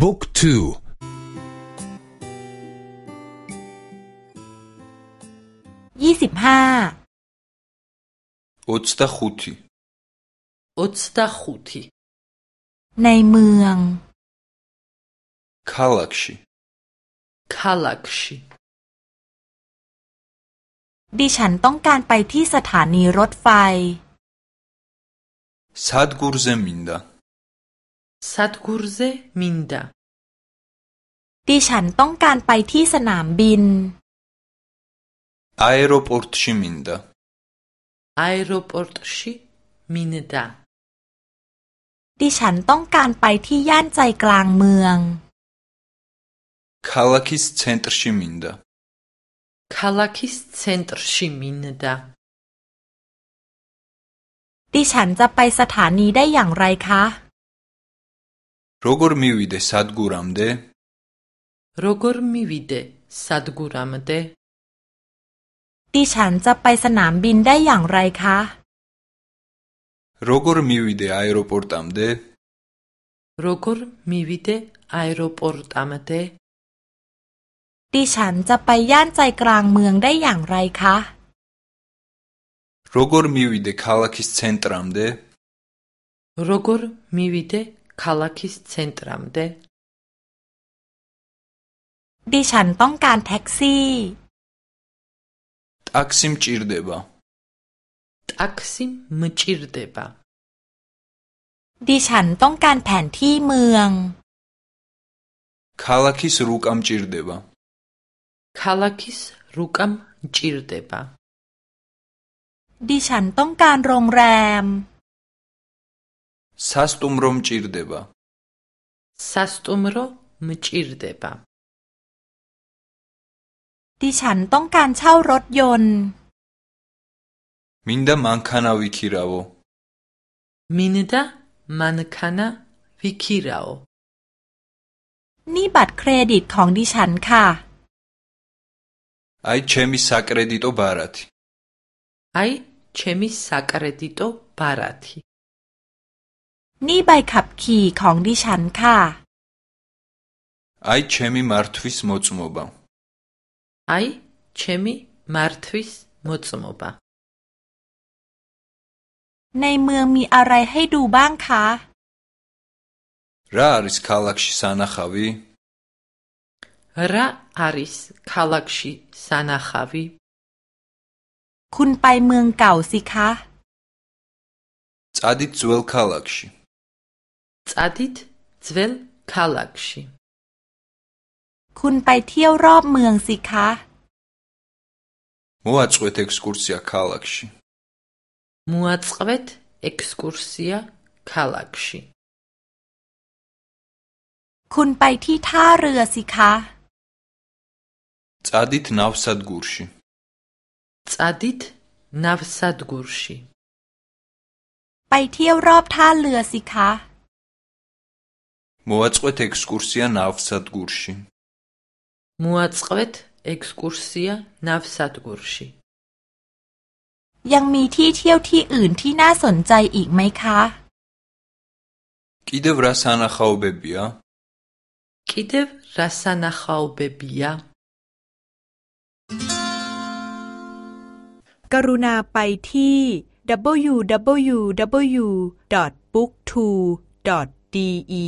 บุ๊กทูยี่สิบห้าอุตสตาขุติอุตสตาขุติในเมืองคาลักชิคาลักชิดิฉันต้องการไปที่สถานีรถไฟซาดกูร์เซมินดา სადგურზე მინდა ดิฉันต้องการไปที่สนามบิน აეროპორტში მინდა აეროპორტში მინდა ดิฉันต้องการไปที่ย่านใจกลางเมือง ქალაქის ცენტრში მინდა ქალაქის ცენტრში მინდა ดิฉันจะไปสถานีได้อย่างไรคะ როგორ მივიდე სადგურამდე როგორ მივიდე სადგურამდე ดิฉันจะไปสนามบินได้อย่างไรคะ როგორ მივიდე აეროპორტამდე როგორ მივიდე აეროპორტამდე ดิฉันจะไปย่านใจกลางเมืองได้อย่างไรคะ როგორ მივიდე ქალაქის ცენტრამდე როგორ მივიდე ქალაქის ცენტრამდე ดิฉันต้องการแท็กซี่ ტაქსი მჭირდება ტაქსი მჭირდება ดิฉันต้องการแผนที่เมือง ქალაქის რუკა მჭირდება ქალაქის რუკა მჭირდება ดิฉันต้องการโรงแรม სასტუმრო მჭირდება სასტუმრო მჭირდება ดิฉันต้องการเช่ารถยนต์ მინდა მანქანა ვიქირავო მინდა მანქანა ვიქირაო นี่บัตรเครดิตของดิฉันค่ะ აი ჩემი საკრედიტო ბარათი აი ჩემი საკრედიტო ბარათი นี่ใบขับขี่ของดิฉันค่ะ აი ჩემი მართვის მოწმობა აი ჩემი მართვის მოწმობა ในเมืองมีอะไรให้ดูบ้างคะ რა არის ქალაქში სანახავი რა არის ქალაქში სანახავი คุณไปเมืองเก่าสิคะ წადით ძველ ქალაქში წადით ძველ ქალაქში คุณไปเที่ยวรอบเมืองสิคะ მოაწყვეთ ექსკურსია ქალაქში მოაწყვეთ ექსკურსია ქალაქში คุณไปที่ท่าเรือสิคะ წადით ნავსადგურში წადით ნავსადგურში ไปเที่ยวรอบท่าเรือสิคะ მოაწყვეთ ექსკურსია ნავსადგურში მოაწყვეთ ექსკურსია ნავსადგურში ยังมีที่เที่ยวที่อื่นที่น่าสนใจอีกไหมคะ კიდევ რა სანახაობებია კიდევ რა სანახაობებია กรุณาไปที่ www.booktwo.de